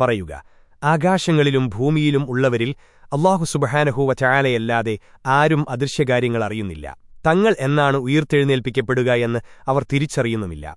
പറയുക. ആകാശങ്ങളിലും ഭൂമിയിലും ഉള്ളവരിൽ അള്ളാഹു സുബഹാനഹൂവ ചായാലയല്ലാതെ ആരും അദൃശ്യകാര്യങ്ങൾ അറിയുന്നില്ല. തങ്ങൾ എന്നാണ് ഉയർത്തെഴുന്നേൽപ്പിക്കപ്പെടുക എന്ന് അവർ തിരിച്ചറിയുന്നുമില്ല.